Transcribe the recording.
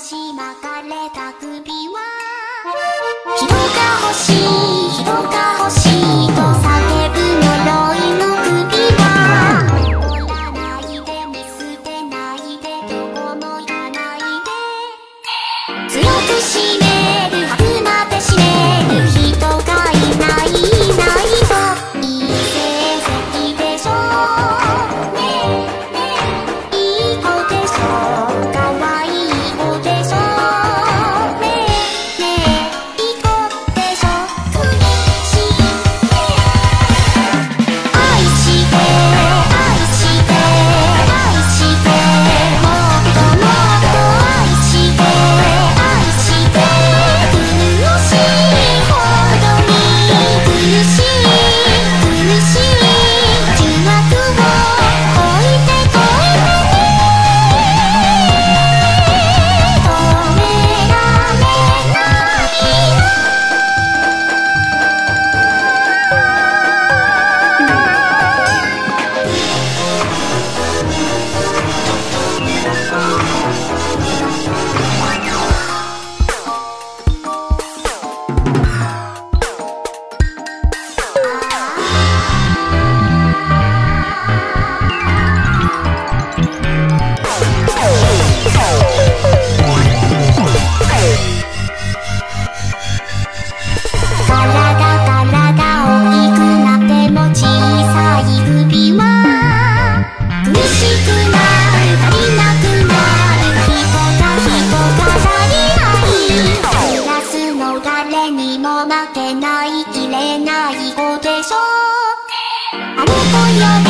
しまかれた首にも負けない切れないおでしょあの